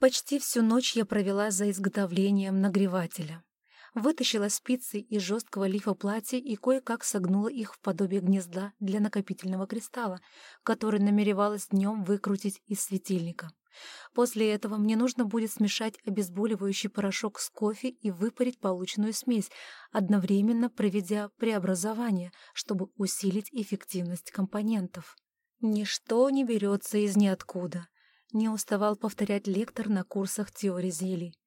Почти всю ночь я провела за изготовлением нагревателя. Вытащила спицы из жесткого лифа платья и кое-как согнула их в подобие гнезда для накопительного кристалла, который намеревалась днем выкрутить из светильника. После этого мне нужно будет смешать обезболивающий порошок с кофе и выпарить полученную смесь, одновременно проведя преобразование, чтобы усилить эффективность компонентов. Ничто не берется из ниоткуда не уставал повторять лектор на курсах теории зелий.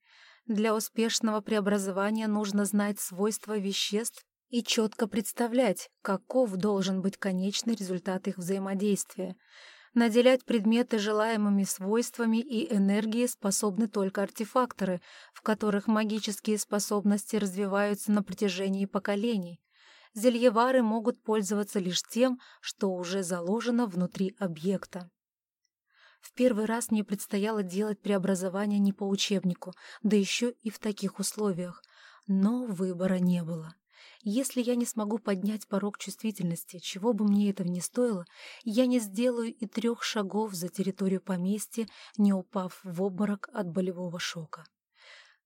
Для успешного преобразования нужно знать свойства веществ и четко представлять, каков должен быть конечный результат их взаимодействия. Наделять предметы желаемыми свойствами и энергией способны только артефакторы, в которых магические способности развиваются на протяжении поколений. Зельевары могут пользоваться лишь тем, что уже заложено внутри объекта. В первый раз мне предстояло делать преобразование не по учебнику, да еще и в таких условиях. Но выбора не было. Если я не смогу поднять порог чувствительности, чего бы мне этого не стоило, я не сделаю и трех шагов за территорию поместья, не упав в обморок от болевого шока.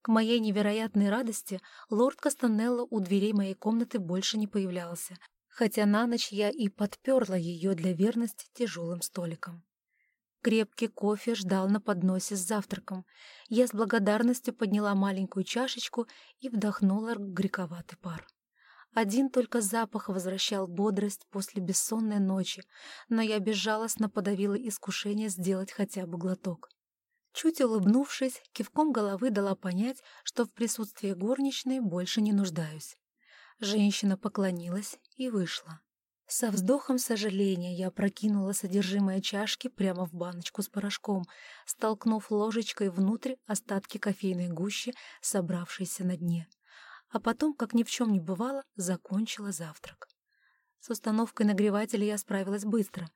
К моей невероятной радости лорд Кастанелло у дверей моей комнаты больше не появлялся, хотя на ночь я и подперла ее для верности тяжелым столиком. Крепкий кофе ждал на подносе с завтраком. Я с благодарностью подняла маленькую чашечку и вдохнула грековатый пар. Один только запах возвращал бодрость после бессонной ночи, но я безжалостно подавила искушение сделать хотя бы глоток. Чуть улыбнувшись, кивком головы дала понять, что в присутствии горничной больше не нуждаюсь. Женщина поклонилась и вышла. Со вздохом сожаления я прокинула содержимое чашки прямо в баночку с порошком, столкнув ложечкой внутрь остатки кофейной гущи, собравшейся на дне. А потом, как ни в чем не бывало, закончила завтрак. С установкой нагревателя я справилась быстро.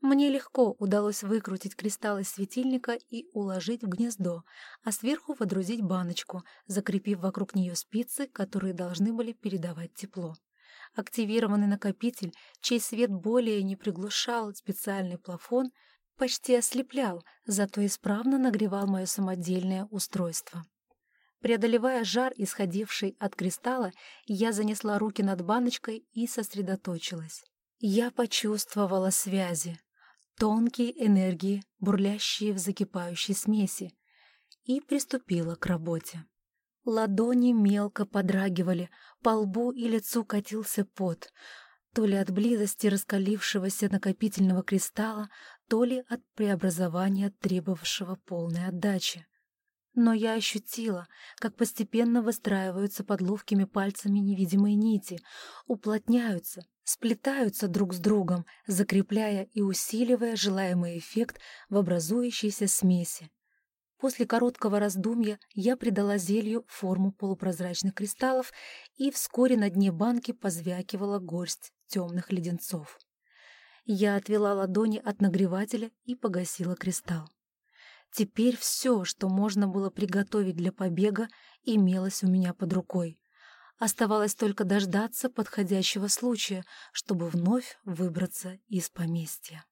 Мне легко удалось выкрутить кристалл из светильника и уложить в гнездо, а сверху водрузить баночку, закрепив вокруг нее спицы, которые должны были передавать тепло. Активированный накопитель, чей свет более не приглушал специальный плафон, почти ослеплял, зато исправно нагревал мое самодельное устройство. Преодолевая жар, исходивший от кристалла, я занесла руки над баночкой и сосредоточилась. Я почувствовала связи, тонкие энергии, бурлящие в закипающей смеси, и приступила к работе. Ладони мелко подрагивали, по лбу и лицу катился пот, то ли от близости раскалившегося накопительного кристалла, то ли от преобразования, требовавшего полной отдачи. Но я ощутила, как постепенно выстраиваются под ловкими пальцами невидимые нити, уплотняются, сплетаются друг с другом, закрепляя и усиливая желаемый эффект в образующейся смеси. После короткого раздумья я придала зелью форму полупрозрачных кристаллов, и вскоре на дне банки позвякивала горсть темных леденцов. Я отвела ладони от нагревателя и погасила кристалл. Теперь все, что можно было приготовить для побега, имелось у меня под рукой. Оставалось только дождаться подходящего случая, чтобы вновь выбраться из поместья.